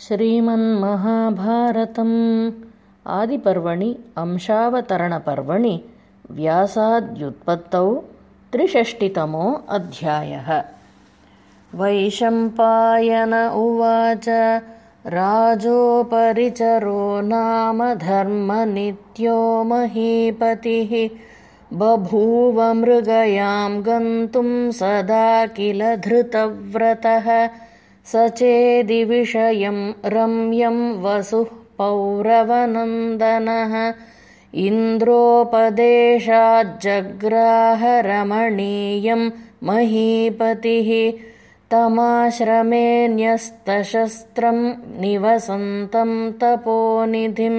श्रीमन्महाभारतम्। आदिपर्वणि अंशावतरणपर्वणि व्यासाद्युत्पत्तौ त्रिषष्टितमो अध्यायः। वैशम्पायन उवाच राजोपरिचरो नाम धर्मनित्यो महीपतिः। बभूव मृगयां गन्तुं सदा किल धृतव्रतः स चेदिविषयं रम्यं वसुः पौरवनन्दनः इन्द्रोपदेशाज्जग्राहरमणीयं महीपतिः तमाश्रमेऽन्यस्तशस्त्रं निवसन्तं तपोनिधिं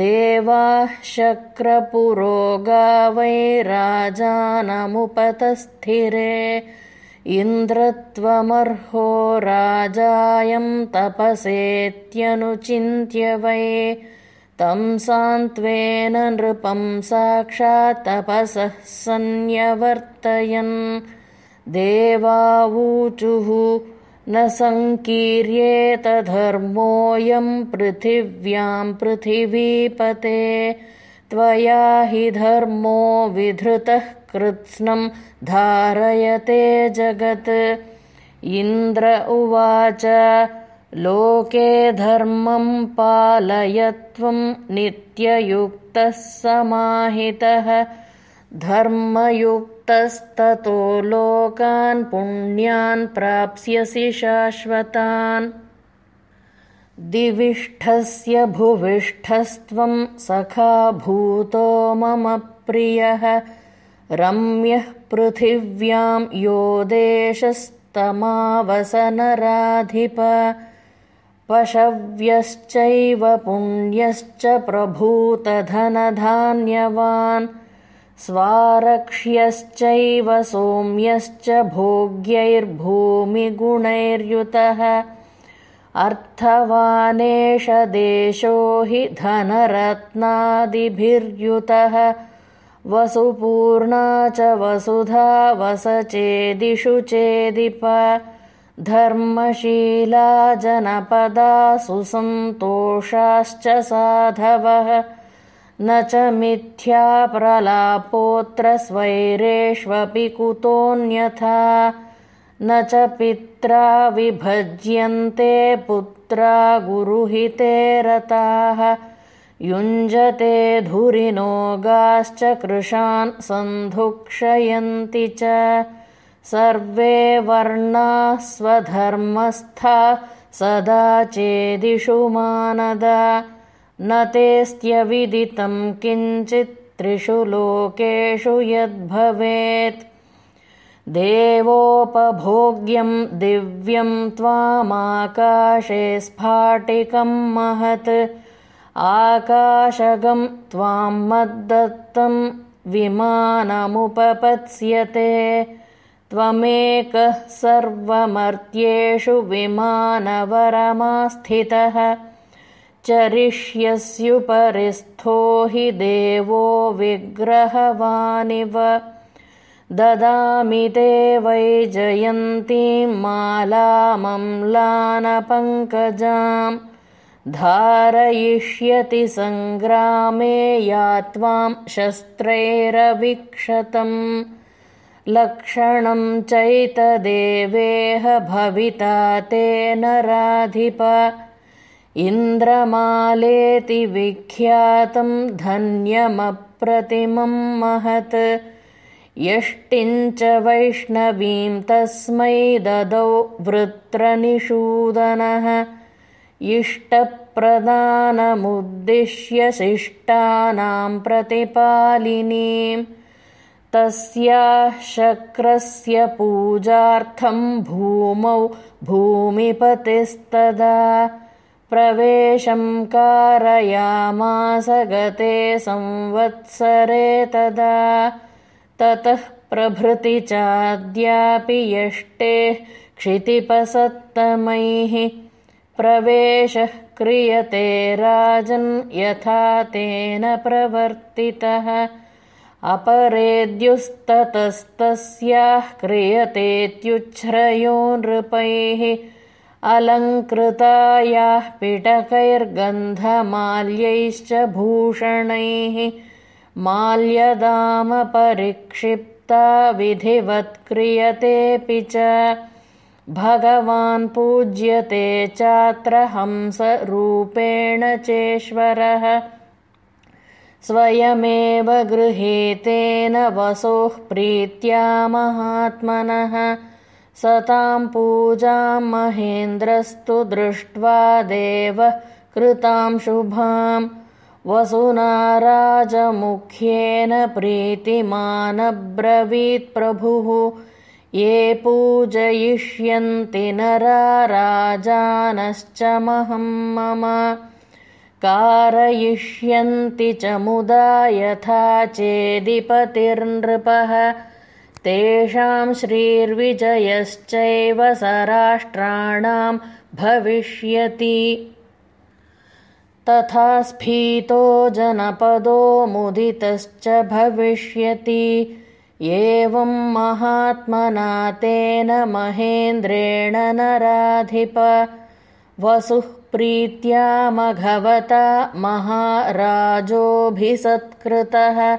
देवाः शक्रपुरोगा वै राजानमुपतस्थिरे इन्द्रत्वमर्हो राजायं तपसेत्यनुचिन्त्य वै। तं सान्त्वेन नृपं साक्षात्तपसः सन्न्यवर्तयन् देवावूचुः न सङ्कीर्येतधर्मोऽयं पृथिव्यां पृथिवीपते त्वया हि धर्मो विधृतः कृत्स्नं धारयते जगत्। इन्द्र उवाच लोके धर्मं पालयत्वं नित्ययुक्तः समाहितः। धर्मयुक्तस्ततो लोकान् पुण्यान् प्राप्स्यसि शाश्वतान् दिविष्ठस्य भुविष्ठस्त्वं सखा भूतो मम प्रियः। रम्यः पृथिव्यां यो देशस्तमावसनराधिप। पशव्यश्चैव पुण्यश्च प्रभूतधनधान्यवान्। स्वारक्ष्यश्चैव सोम्यश्च भोग्यैर्भूमिगुणैर्युतः अर्थवानेष देशो हि धनरत्नादिभिर्युतः। वसुपूर्णा च वसुधा वसचेदिषु चेदिप। धर्मशीला जनपदा सुसन्तोषाश्च साधवः। न च मिथ्याप्रलापोऽत्र स्वैरेष्वपि कुतोऽन्यथा न च पित्रा विभज्यन्ते पुत्रा गुरुहिते रताः। युञ्जते धुरिनो गाश्च कृशान् सन्धुक्षयन्ति च। सर्वे वर्णाः स्वधर्मस्था सदा चेदिषु मानदा। न तेऽस्त्यविदितं किञ्चित् त्रिषु लोकेषु यद्भवेत् देवोपभोग्यं दिव्यं त्वामाकाशे स्फाटिकं महत्। आकाशगं त्वां मद्दत्तं विमानमुपपत्स्यते। त्वमेकः सर्वमर्त्येषु विमानवरमास्थितः। चरिष्यस्युपरिस्थो हि देवो विग्रहवानिव ददामि ते जयन्तीं मालामम्लानपङ्कजाम् धारयिष्यति सङ्ग्रामे या त्वां शस्त्रैरवीक्षतम्। लक्षणं चैतदेवेह भविता तेन राधिप। इन्द्रमालेति विख्यातं धन्यमप्रतिमं महत् यष्टिञ्च वैष्णवीं तस्मै ददौ वृत्रनिषूदनः। इष्टप्रदानमुद्दिश्य शिष्टानां प्रतिपालिनीं तस्याः शक्रस्य पूजार्थं भूमौ भूमिपतिस्तदा। प्रवेशं कारयामास गते संवत्सरे तदा ततः प्रभृति चाद्यापि यष्टेः क्षितिपसत्तमैः प्रवेशः क्रियते राजन् यथा तेन प्रवर्तितः। अपरेद्युस्ततस्तस्याः क्रियतेत्युच्छ्रयो नृपैः। अलङ्कृतायाः पिटकैर्गन्धमाल्यैश्च भूषणैः माल्यदामपरिक्षिप्ता विधिवत्क्रियतेऽपि च भगवान् पूज्यते चात्र हंसरूपेण चेश्वरः। स्वयमेव गृहेतेन वसोः प्रीत्या महात्मनः। सतां पूजां महेन्द्रस्तु दृष्ट्वा देव कृतां शुभां वसुना राजमुख्येन प्रीतिमानब्रवीत्प्रभुः ये पूजयिष्यन्ति नरा राजानश्च महं मम। कारयिष्यन्ति च मुदा यथा चेदिपतिर्नृपः। तेषां श्रीर्विजयश्चैव स राष्ट्राणां भविष्यति तथा स्फीतो जनपदो मुदितश्च भविष्यति। एवं महात्मना तेन महेन्द्रेण नराधिप। वसुः प्रीत्या मघवता महाराजोऽभिसत्कृतः।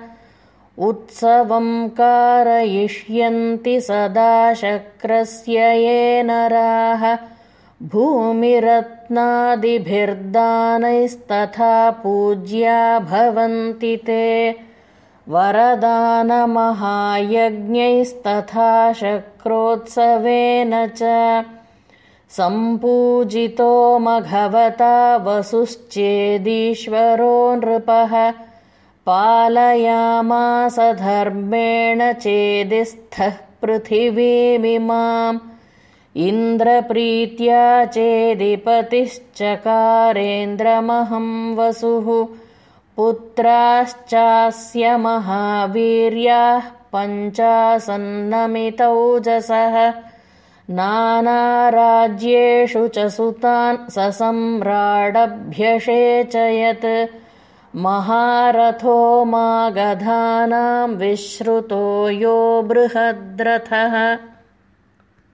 उत्सवं कारयिष्यन्ति सदा शक्रस्य ये नराः भूमिरत्नादिभिर्दानैस्तथा पूज्या भवन्ति ते। वरदानमहायज्ञैस्तथा शक्रोत्सवेन च। सम्पूजितो मघवता वसुश्चेदीश्वरो नृपः। पालयामास धर्मेण चेदिस्थः पृथिवीमिमाम् इन्द्रप्रीत्या चेदिपतिश्चकारेन्द्रमहं वसुः पुत्राश्चास्य महावीर्याः पञ्चासन्नमितौजसः नानाराज्येषु च सुतान् ससम्राडभ्यषेचयत् महारथो मागधानां विश्रुतो यो बृहद्रथः